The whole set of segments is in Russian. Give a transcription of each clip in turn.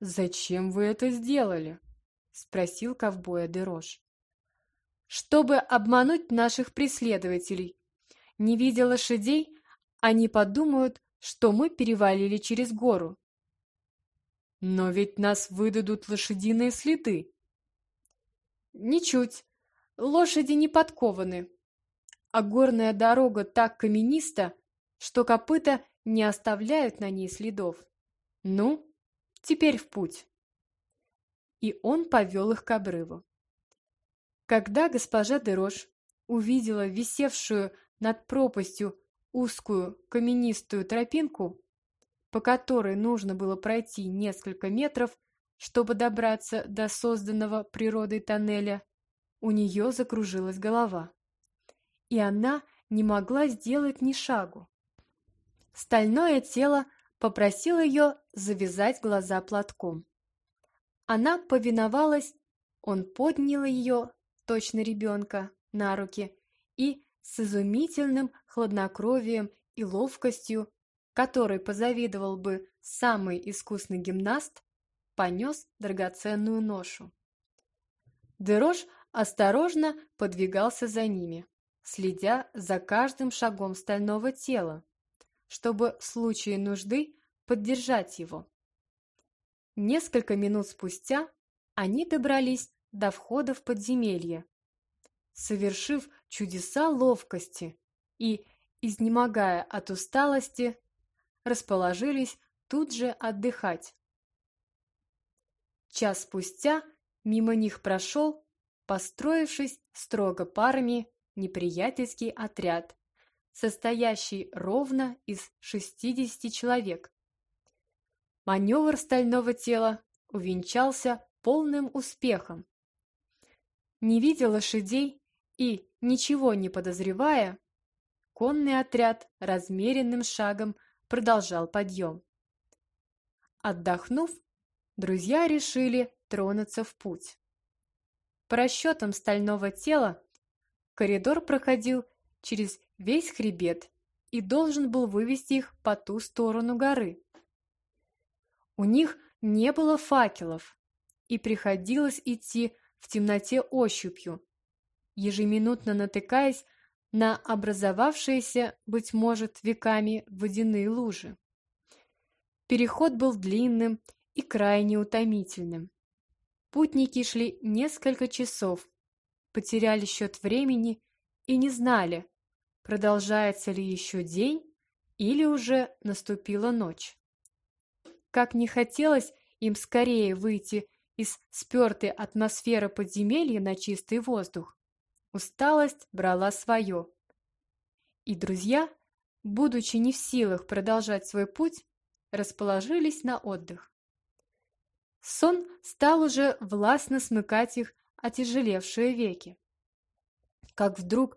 «Зачем вы это сделали?» — спросил ковбоя Дерош. «Чтобы обмануть наших преследователей. Не видя лошадей, они подумают, что мы перевалили через гору». «Но ведь нас выдадут лошадиные следы». «Ничуть. Лошади не подкованы. А горная дорога так камениста, что копыта не оставляют на ней следов. Ну, теперь в путь» и он повел их к обрыву. Когда госпожа Дерош увидела висевшую над пропастью узкую каменистую тропинку, по которой нужно было пройти несколько метров, чтобы добраться до созданного природой тоннеля, у нее закружилась голова. И она не могла сделать ни шагу. Стальное тело попросило ее завязать глаза платком. Она повиновалась, он поднял ее, точно ребенка, на руки и с изумительным хладнокровием и ловкостью, которой позавидовал бы самый искусный гимнаст, понес драгоценную ношу. Дерош осторожно подвигался за ними, следя за каждым шагом стального тела, чтобы в случае нужды поддержать его. Несколько минут спустя они добрались до входа в подземелье, совершив чудеса ловкости и, изнемогая от усталости, расположились тут же отдыхать. Час спустя мимо них прошел, построившись строго парами, неприятельский отряд, состоящий ровно из 60 человек. Маневр стального тела увенчался полным успехом. Не видя лошадей и ничего не подозревая, конный отряд размеренным шагом продолжал подъем. Отдохнув, друзья решили тронуться в путь. По расчетам стального тела, коридор проходил через весь хребет и должен был вывести их по ту сторону горы. У них не было факелов, и приходилось идти в темноте ощупью, ежеминутно натыкаясь на образовавшиеся, быть может, веками водяные лужи. Переход был длинным и крайне утомительным. Путники шли несколько часов, потеряли счет времени и не знали, продолжается ли еще день или уже наступила ночь. Как не хотелось им скорее выйти из спертой атмосферы подземелья на чистый воздух, усталость брала свое. И друзья, будучи не в силах продолжать свой путь, расположились на отдых. Сон стал уже властно смыкать их отяжелевшие веки. Как вдруг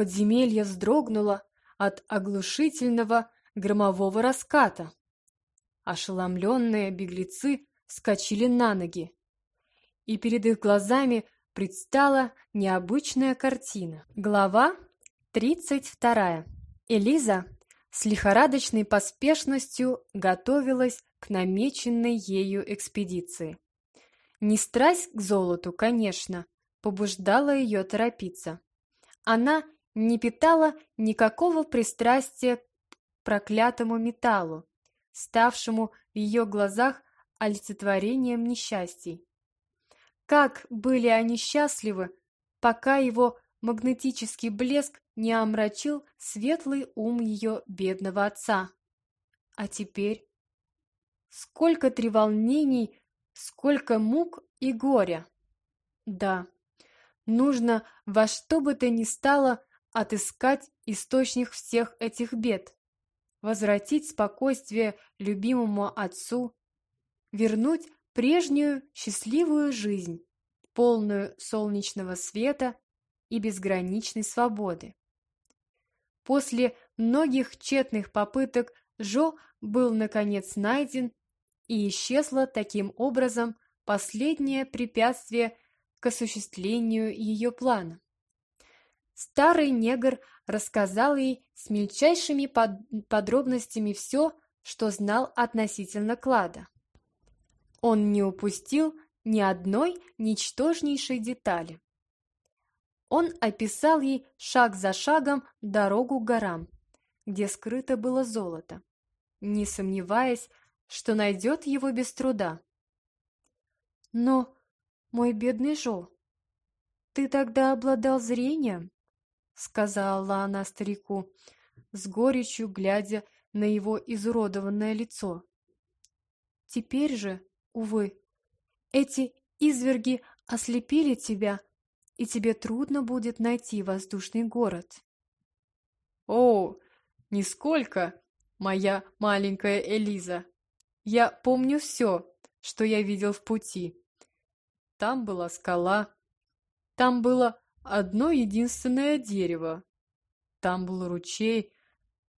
подземелье вздрогнуло от оглушительного громового раската. Ошеломленные беглецы вскочили на ноги, и перед их глазами предстала необычная картина. Глава 32. Элиза с лихорадочной поспешностью готовилась к намеченной ею экспедиции. Не страсть к золоту, конечно, побуждала ее торопиться. Она не питала никакого пристрастия к проклятому металлу, ставшему в ее глазах олицетворением несчастий. Как были они счастливы, пока его магнетический блеск не омрачил светлый ум ее бедного отца. А теперь сколько треволнений, сколько мук и горя. Да, нужно во что бы то ни стало отыскать источник всех этих бед возвратить спокойствие любимому отцу, вернуть прежнюю счастливую жизнь, полную солнечного света и безграничной свободы. После многих тщетных попыток Жо был наконец найден и исчезло таким образом последнее препятствие к осуществлению ее плана. Старый негр рассказал ей с мельчайшими под подробностями все, что знал относительно клада. Он не упустил ни одной ничтожнейшей детали. Он описал ей шаг за шагом дорогу к горам, где скрыто было золото, не сомневаясь, что найдет его без труда. Но, мой бедный Жо, ты тогда обладал зрением, сказала она старику, с горечью глядя на его изуродованное лицо. Теперь же, увы, эти изверги ослепили тебя, и тебе трудно будет найти воздушный город. О, нисколько, моя маленькая Элиза. Я помню все, что я видел в пути. Там была скала, там было одно единственное дерево, там был ручей,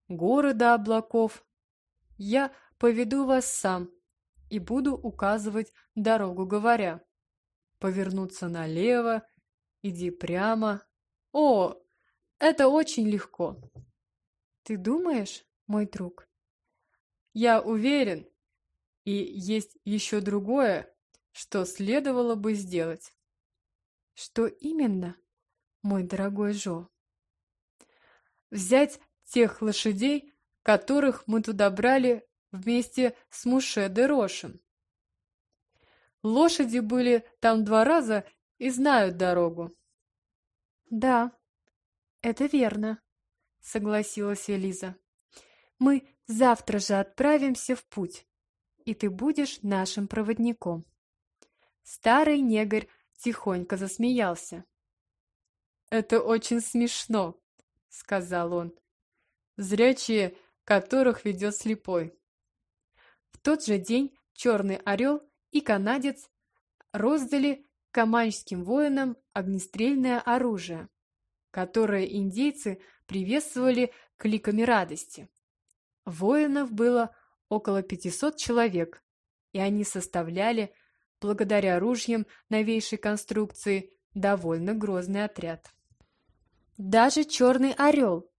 горы до облаков. Я поведу вас сам и буду указывать дорогу, говоря. Повернуться налево, иди прямо. О, это очень легко. Ты думаешь, мой друг? Я уверен. И есть еще другое, что следовало бы сделать. Что именно, мой дорогой Жо? Взять тех лошадей, которых мы туда брали вместе с Муше де Рошем. Лошади были там два раза и знают дорогу. Да, это верно, согласилась Элиза. Мы завтра же отправимся в путь, и ты будешь нашим проводником. Старый негр тихонько засмеялся. «Это очень смешно», — сказал он. «Зрячие, которых ведет слепой». В тот же день Черный Орел и канадец роздали каманчским воинам огнестрельное оружие, которое индейцы приветствовали кликами радости. Воинов было около 500 человек, и они составляли благодаря ружьям новейшей конструкции, довольно грозный отряд. Даже черный орел,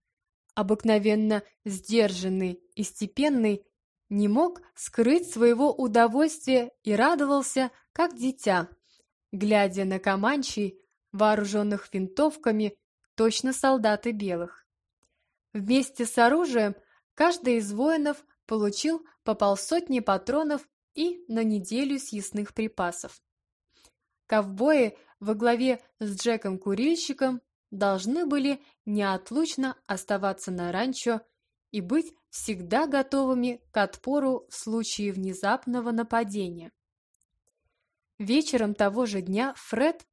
обыкновенно сдержанный и степенный, не мог скрыть своего удовольствия и радовался, как дитя, глядя на команчей, вооруженных винтовками, точно солдаты белых. Вместе с оружием каждый из воинов получил по полсотни патронов и на неделю съестных припасов. Ковбои во главе с Джеком-курильщиком должны были неотлучно оставаться на ранчо и быть всегда готовыми к отпору в случае внезапного нападения. Вечером того же дня Фред,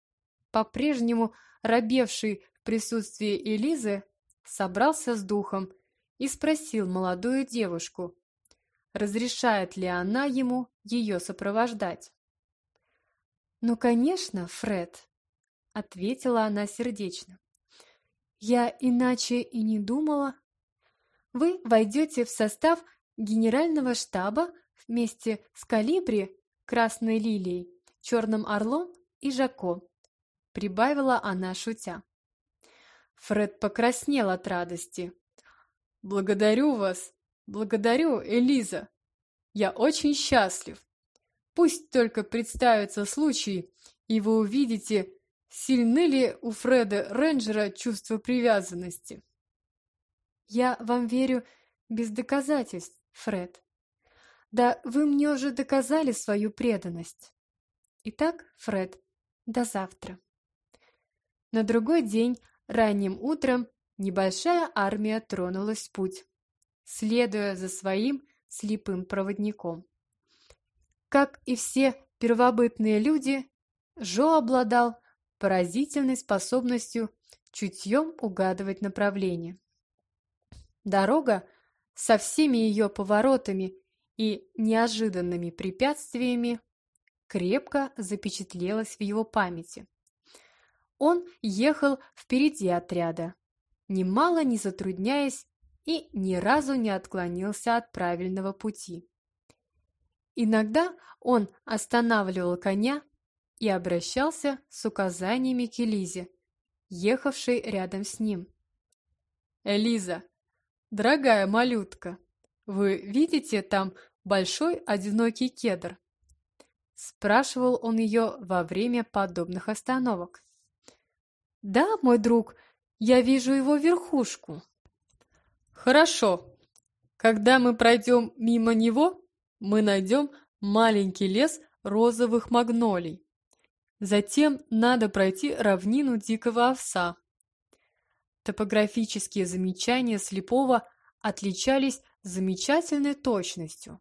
по-прежнему робевший в присутствии Элизы, собрался с духом и спросил молодую девушку, разрешает ли она ему ее сопровождать. «Ну, конечно, Фред», — ответила она сердечно. «Я иначе и не думала. Вы войдете в состав генерального штаба вместе с Калибри, Красной Лилией, Черным Орлом и Жако», — прибавила она, шутя. Фред покраснел от радости. «Благодарю вас, благодарю, Элиза. Я очень счастлив. Пусть только представится случай, и вы увидите, сильны ли у Фреда Рейнджера чувство привязанности. Я вам верю без доказательств, Фред. Да вы мне уже доказали свою преданность. Итак, Фред, до завтра. На другой день, ранним утром, небольшая армия тронулась в путь, следуя за своим слепым проводником. Как и все первобытные люди, Жо обладал поразительной способностью чутьем угадывать направление. Дорога со всеми ее поворотами и неожиданными препятствиями крепко запечатлелась в его памяти. Он ехал впереди отряда, немало не затрудняясь и ни разу не отклонился от правильного пути. Иногда он останавливал коня и обращался с указаниями к Элизе, ехавшей рядом с ним. «Элиза, дорогая малютка, вы видите там большой одинокий кедр? Спрашивал он ее во время подобных остановок. «Да, мой друг, я вижу его верхушку». «Хорошо. Когда мы пройдем мимо него, мы найдем маленький лес розовых магнолий. Затем надо пройти равнину дикого овса. Топографические замечания слепого отличались замечательной точностью.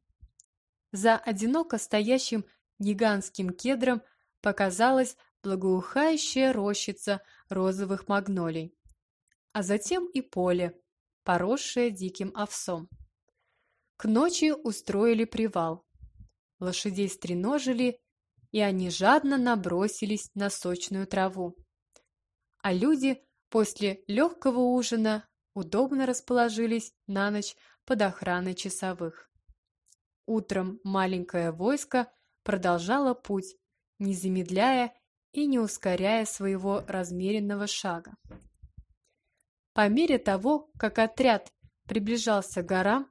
За одиноко стоящим гигантским кедром показалась благоухающая рощица розовых магнолий, а затем и поле, поросшее диким овсом. К ночи устроили привал. Лошадей стреножили, и они жадно набросились на сочную траву. А люди после легкого ужина удобно расположились на ночь под охраной часовых. Утром маленькое войско продолжало путь, не замедляя и не ускоряя своего размеренного шага. По мере того, как отряд приближался к горам,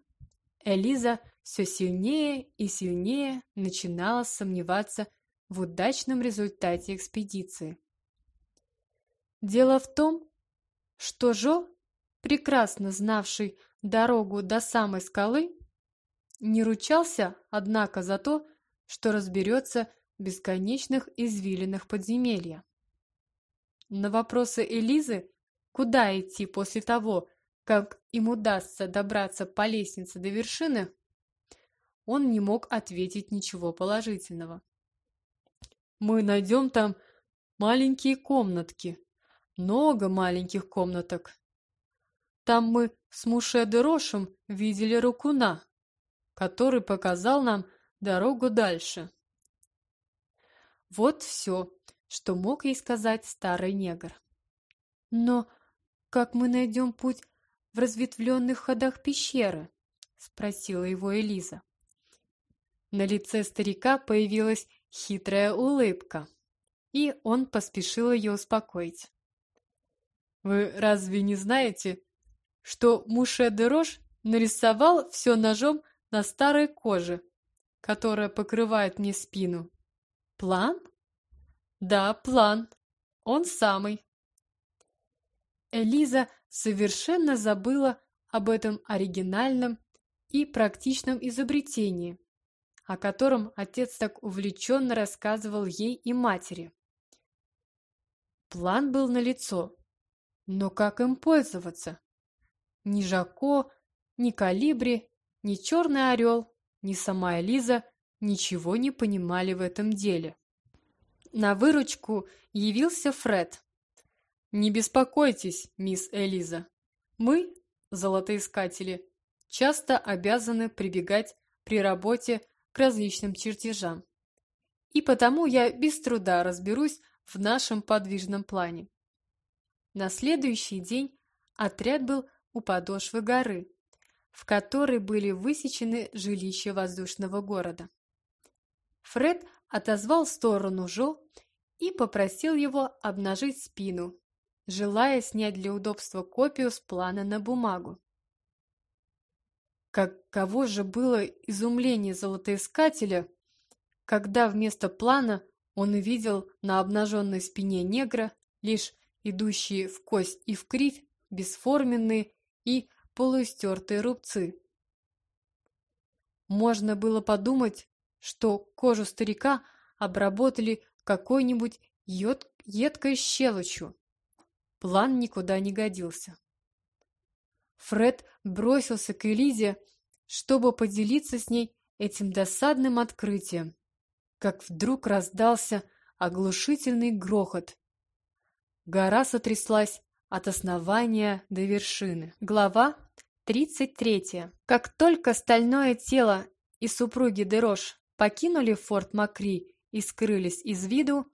Элиза все сильнее и сильнее начинала сомневаться в удачном результате экспедиции. Дело в том, что Жо, прекрасно знавший дорогу до самой скалы, не ручался, однако, за то, что разберется в бесконечных извилинах подземелья. На вопросы Элизы, куда идти после того, как им удастся добраться по лестнице до вершины, он не мог ответить ничего положительного. «Мы найдем там маленькие комнатки, много маленьких комнаток. Там мы с Муше Рошем видели Рукуна, который показал нам дорогу дальше. Вот все, что мог ей сказать старый негр. Но как мы найдем путь в разветвленных ходах пещеры? Спросила его Элиза. На лице старика появилась хитрая улыбка, и он поспешил ее успокоить. «Вы разве не знаете, что Муше де Рош нарисовал все ножом на старой коже которая покрывает мне спину. План? Да, план. Он самый. Элиза совершенно забыла об этом оригинальном и практичном изобретении, о котором отец так увлеченно рассказывал ей и матери. План был налицо, но как им пользоваться? Ни Жако, ни Калибри, ни Черный Орел ни сама Элиза ничего не понимали в этом деле. На выручку явился Фред. «Не беспокойтесь, мисс Элиза. Мы, золотоискатели, часто обязаны прибегать при работе к различным чертежам. И потому я без труда разберусь в нашем подвижном плане. На следующий день отряд был у подошвы горы, в которой были высечены жилища воздушного города. Фред отозвал сторону Жо и попросил его обнажить спину, желая снять для удобства копию с плана на бумагу. Каково же было изумление золотоискателя, когда вместо плана он увидел на обнаженной спине негра лишь идущие в кость и в кривь бесформенные и полуистертые рубцы. Можно было подумать, что кожу старика обработали какой-нибудь едкой щелочью. План никуда не годился. Фред бросился к Элизе, чтобы поделиться с ней этим досадным открытием, как вдруг раздался оглушительный грохот. Гора сотряслась от основания до вершины. Глава 33. Как только стальное тело и супруги Дерош покинули форт Макри и скрылись из виду,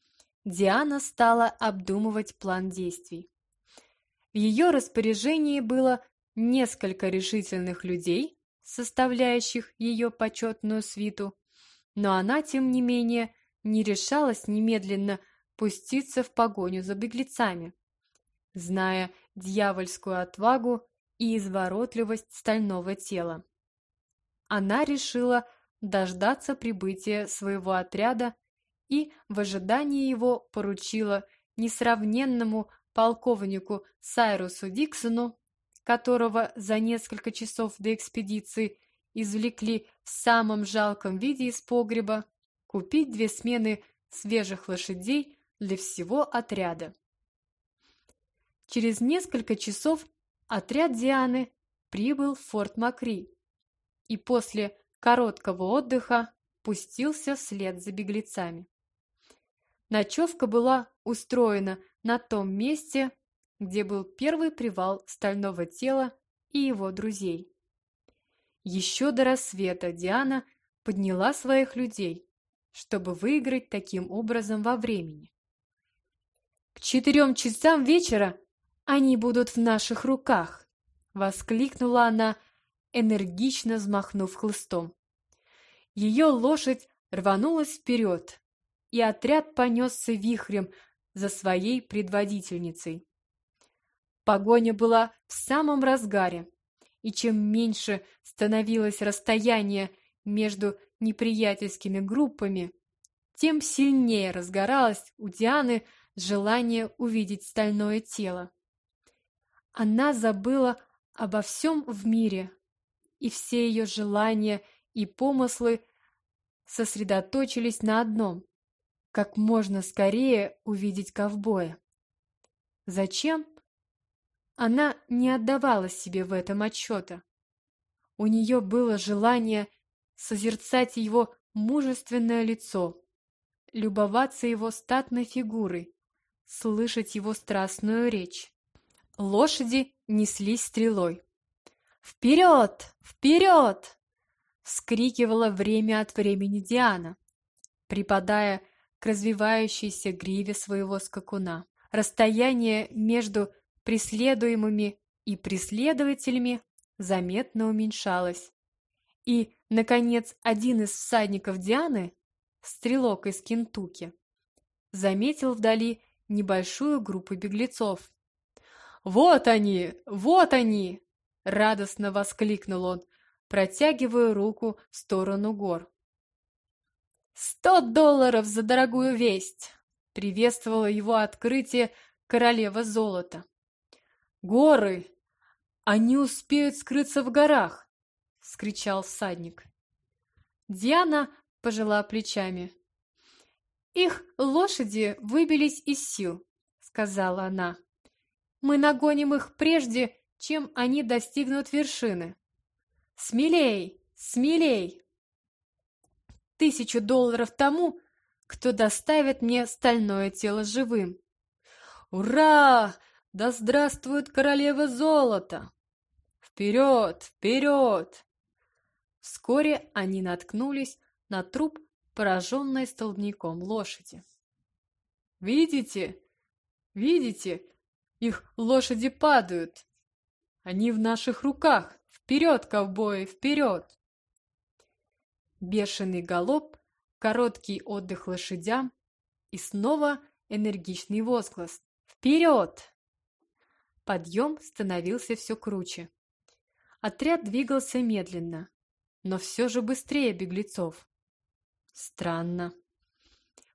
Диана стала обдумывать план действий. В ее распоряжении было несколько решительных людей, составляющих ее почетную свиту, но она, тем не менее, не решалась немедленно пуститься в погоню за беглецами, зная дьявольскую отвагу и изворотливость стального тела. Она решила дождаться прибытия своего отряда и в ожидании его поручила несравненному полковнику Сайрусу Диксону, которого за несколько часов до экспедиции извлекли в самом жалком виде из погреба, купить две смены свежих лошадей для всего отряда. Через несколько часов отряд Дианы прибыл в Форт Макри и после короткого отдыха пустился вслед за беглецами. Ночевка была устроена на том месте, где был первый привал стального тела и его друзей. Еще до рассвета Диана подняла своих людей, чтобы выиграть таким образом во времени. К четырем часам вечера они будут в наших руках, воскликнула она, энергично взмахнув хлыстом. Ее лошадь рванулась вперед, и отряд понесся вихрем за своей предводительницей. Погоня была в самом разгаре, и чем меньше становилось расстояние между неприятельскими группами, тем сильнее разгоралось у Дианы желание увидеть стальное тело. Она забыла обо всем в мире, и все ее желания и помыслы сосредоточились на одном – как можно скорее увидеть ковбоя. Зачем? Она не отдавала себе в этом отчета. У нее было желание созерцать его мужественное лицо, любоваться его статной фигурой, слышать его страстную речь. Лошади неслись стрелой. «Вперед! Вперед!» — вскрикивала время от времени Диана, припадая к развивающейся гриве своего скакуна. Расстояние между преследуемыми и преследователями заметно уменьшалось. И, наконец, один из всадников Дианы, стрелок из Кентуки, заметил вдали небольшую группу беглецов. «Вот они! Вот они!» — радостно воскликнул он, протягивая руку в сторону гор. «Сто долларов за дорогую весть!» — приветствовало его открытие королева золота. «Горы! Они успеют скрыться в горах!» — скричал всадник. Диана пожала плечами. «Их лошади выбились из сил», — сказала она. Мы нагоним их прежде, чем они достигнут вершины. Смелей, смелей! Тысячу долларов тому, кто доставит мне стальное тело живым. Ура! Да здравствует королева золота! Вперед, вперед! Вскоре они наткнулись на труп, пораженной столбняком лошади. «Видите? Видите? Их лошади падают. Они в наших руках. Вперед, ковбои, вперед! Бешеный галоп, короткий отдых лошадям и снова энергичный возглас. Вперед! Подъем становился все круче. Отряд двигался медленно, но все же быстрее беглецов. Странно.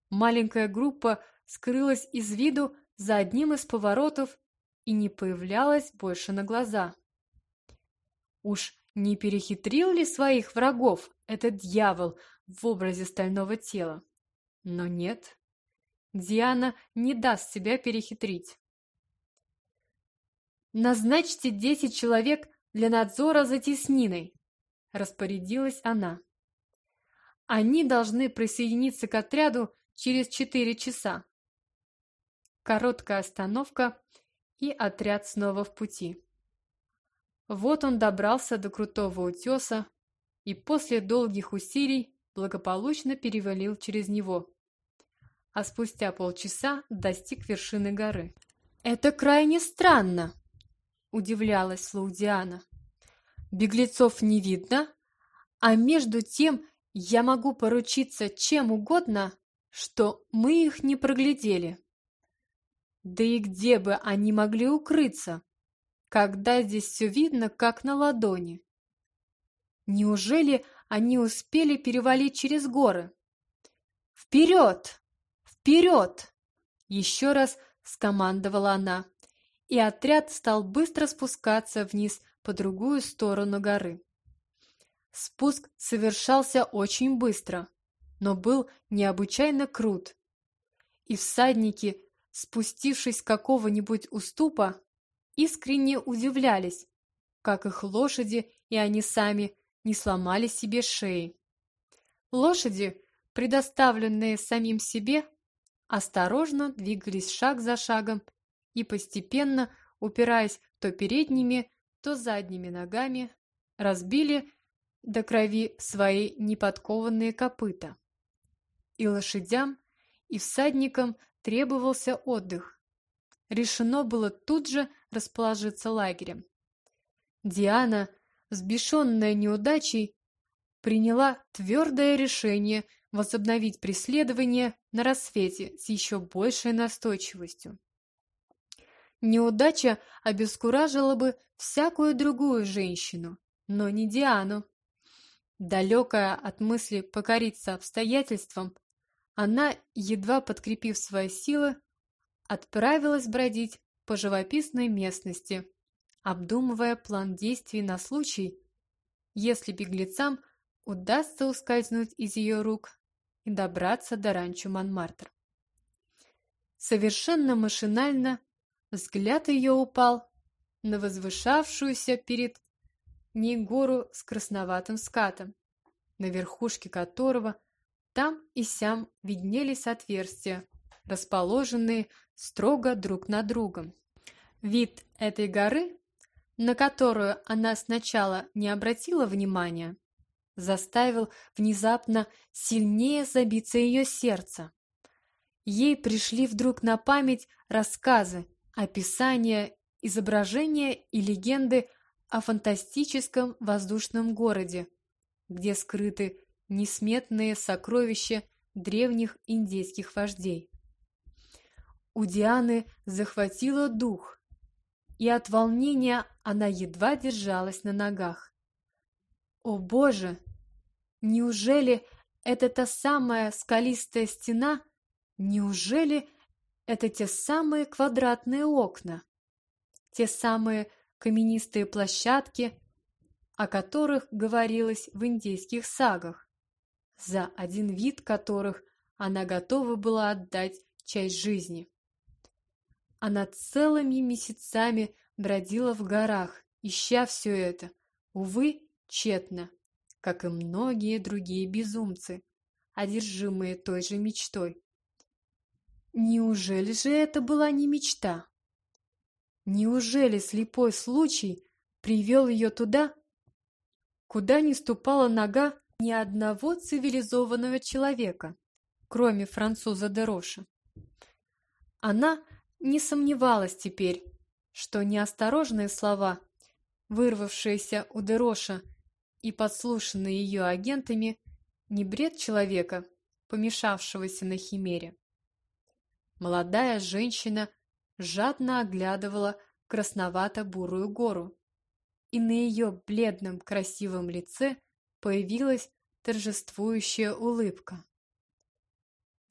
Маленькая группа скрылась из виду за одним из поворотов и не появлялась больше на глаза. Уж не перехитрил ли своих врагов этот дьявол в образе стального тела? Но нет, Диана не даст себя перехитрить. «Назначьте десять человек для надзора за тесниной», – распорядилась она. «Они должны присоединиться к отряду через четыре часа. Короткая остановка, и отряд снова в пути. Вот он добрался до крутого утеса и после долгих усилий благополучно перевалил через него, а спустя полчаса достиг вершины горы. «Это крайне странно!» – удивлялась вслух Диана. «Беглецов не видно, а между тем я могу поручиться чем угодно, что мы их не проглядели». Да и где бы они могли укрыться, когда здесь все видно, как на ладони? Неужели они успели перевалить через горы? Вперед! Вперед!» Еще раз скомандовала она, и отряд стал быстро спускаться вниз по другую сторону горы. Спуск совершался очень быстро, но был необычайно крут, и всадники, спустившись с какого-нибудь уступа, искренне удивлялись, как их лошади и они сами не сломали себе шеи. Лошади, предоставленные самим себе, осторожно двигались шаг за шагом и постепенно, упираясь то передними, то задними ногами, разбили до крови свои неподкованные копыта. И лошадям, и всадникам требовался отдых. Решено было тут же расположиться лагерем. Диана, взбешенная неудачей, приняла твердое решение возобновить преследование на рассвете с еще большей настойчивостью. Неудача обескуражила бы всякую другую женщину, но не Диану. Далекая от мысли покориться обстоятельствам, она, едва подкрепив свои силы, отправилась бродить по живописной местности, обдумывая план действий на случай, если беглецам удастся ускользнуть из ее рук и добраться до ранчо Монмартр. Совершенно машинально взгляд ее упал на возвышавшуюся перед ней гору с красноватым скатом, на верхушке которого там и сям виднелись отверстия, расположенные строго друг над другом. Вид этой горы, на которую она сначала не обратила внимания, заставил внезапно сильнее забиться ее сердце. Ей пришли вдруг на память рассказы, описания, изображения и легенды о фантастическом воздушном городе, где скрыты несметные сокровища древних индейских вождей. У Дианы захватило дух, и от волнения она едва держалась на ногах. О боже! Неужели это та самая скалистая стена? Неужели это те самые квадратные окна? Те самые каменистые площадки, о которых говорилось в индейских сагах, за один вид которых она готова была отдать часть жизни. Она целыми месяцами бродила в горах, ища все это, увы, тщетно как и многие другие безумцы, одержимые той же мечтой. Неужели же это была не мечта? Неужели слепой случай привел ее туда, куда не ступала нога ни одного цивилизованного человека, кроме француза Дероша? Она не сомневалась теперь, что неосторожные слова, вырвавшиеся у Дероша и подслушанный ее агентами не бред человека, помешавшегося на химере. Молодая женщина жадно оглядывала красновато-бурую гору, и на ее бледном красивом лице появилась торжествующая улыбка.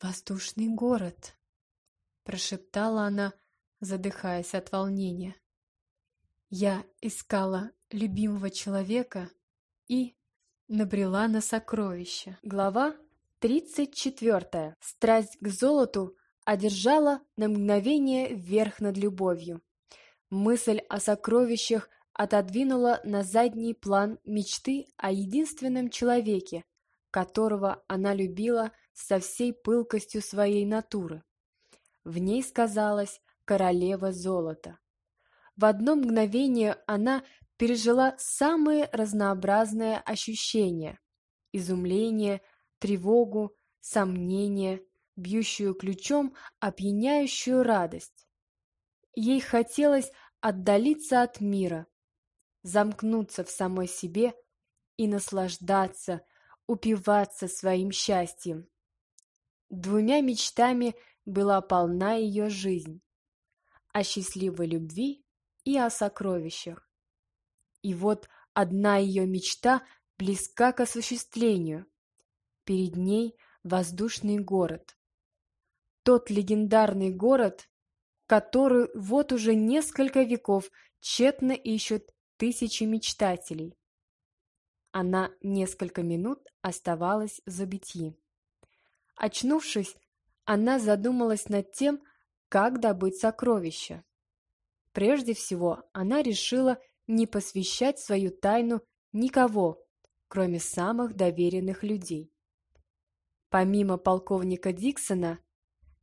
«Воздушный город!» – прошептала она, задыхаясь от волнения. «Я искала любимого человека и набрела на сокровища. Глава 34. Страсть к золоту одержала на мгновение верх над любовью. Мысль о сокровищах отодвинула на задний план мечты о единственном человеке, которого она любила со всей пылкостью своей натуры. В ней сказалась королева золота. В одно мгновение она пережила самые разнообразные ощущения – изумление, тревогу, сомнение, бьющую ключом опьяняющую радость. Ей хотелось отдалиться от мира, замкнуться в самой себе и наслаждаться, упиваться своим счастьем. Двумя мечтами была полна ее жизнь – о счастливой любви и о сокровищах. И вот одна ее мечта близка к осуществлению. Перед ней воздушный город. Тот легендарный город, который вот уже несколько веков тщетно ищут тысячи мечтателей. Она несколько минут оставалась в. Очнувшись, она задумалась над тем, как добыть сокровища. Прежде всего, она решила не посвящать свою тайну никого, кроме самых доверенных людей. Помимо полковника Диксона,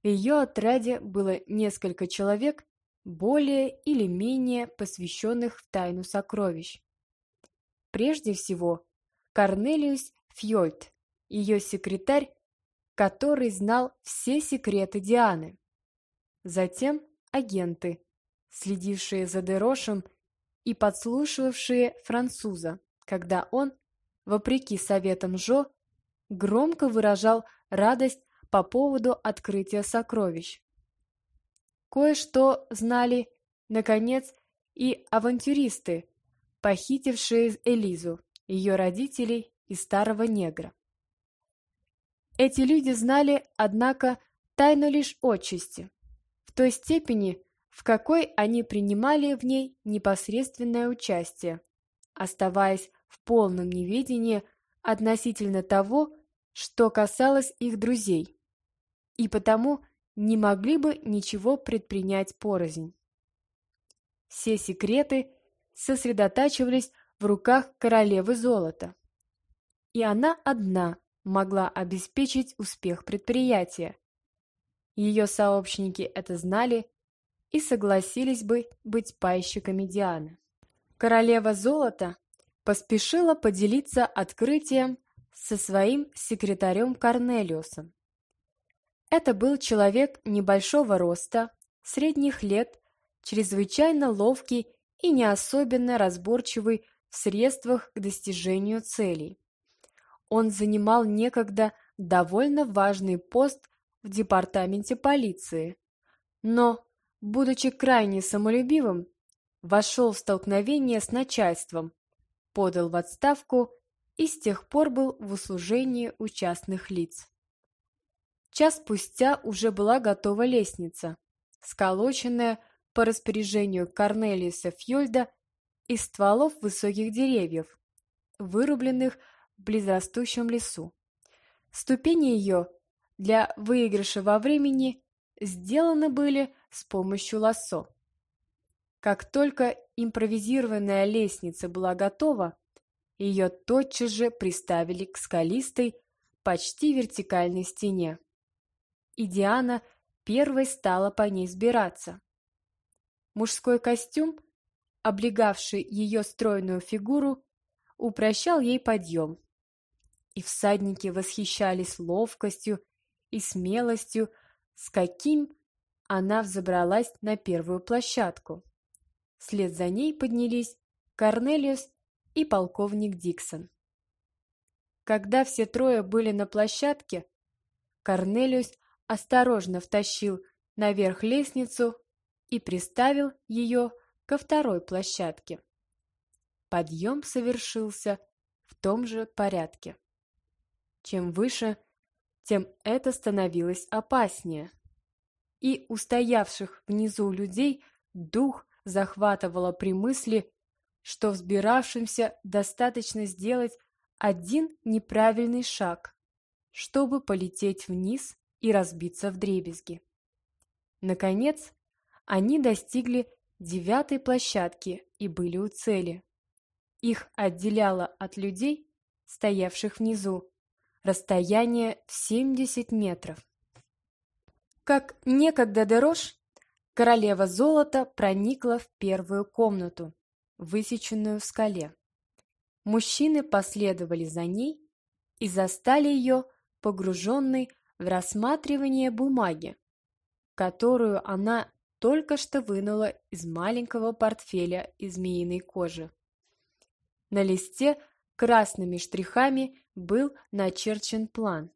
в ее отряде было несколько человек, более или менее посвященных в тайну сокровищ. Прежде всего, Корнелиус Фьольд, ее секретарь, который знал все секреты Дианы. Затем агенты, следившие за Дерошем и подслушивавшие француза, когда он, вопреки советам Жо, громко выражал радость по поводу открытия сокровищ. Кое-что знали, наконец, и авантюристы, похитившие Элизу, ее родителей и старого негра. Эти люди знали, однако, тайну лишь отчасти, в той степени, в какой они принимали в ней непосредственное участие, оставаясь в полном неведении относительно того, что касалось их друзей, и потому не могли бы ничего предпринять порознь. Все секреты сосредотачивались в руках королевы золота, и она одна могла обеспечить успех предприятия. Ее сообщники это знали и согласились бы быть пайщиками Дианы. Королева золота поспешила поделиться открытием со своим секретарем Корнелиусом. Это был человек небольшого роста, средних лет, чрезвычайно ловкий и не особенно разборчивый в средствах к достижению целей. Он занимал некогда довольно важный пост в департаменте полиции, но будучи крайне самолюбивым, вошел в столкновение с начальством, подал в отставку и с тех пор был в услужении у частных лиц. Час спустя уже была готова лестница, сколоченная по распоряжению Корнелиуса Фьольда из стволов высоких деревьев, вырубленных в близрастущем лесу. Ступени ее для выигрыша во времени сделаны были с помощью лассо. Как только импровизированная лестница была готова, ее тотчас же приставили к скалистой, почти вертикальной стене. И Диана первой стала по ней сбираться. Мужской костюм, облегавший ее стройную фигуру, упрощал ей подъем. И всадники восхищались ловкостью и смелостью, с каким она взобралась на первую площадку. Вслед за ней поднялись Корнелиус и полковник Диксон. Когда все трое были на площадке, Корнелиус осторожно втащил наверх лестницу и приставил ее ко второй площадке. Подъем совершился в том же порядке. Чем выше, тем это становилось опаснее и устоявших внизу людей дух захватывало при мысли, что взбиравшимся достаточно сделать один неправильный шаг, чтобы полететь вниз и разбиться в дребезги. Наконец, они достигли девятой площадки и были у цели. Их отделяло от людей, стоявших внизу, расстояние в 70 метров. Как некогда Дерош, королева золота проникла в первую комнату, высеченную в скале. Мужчины последовали за ней и застали ее погруженной в рассматривание бумаги, которую она только что вынула из маленького портфеля из змеиной кожи. На листе красными штрихами был начерчен план.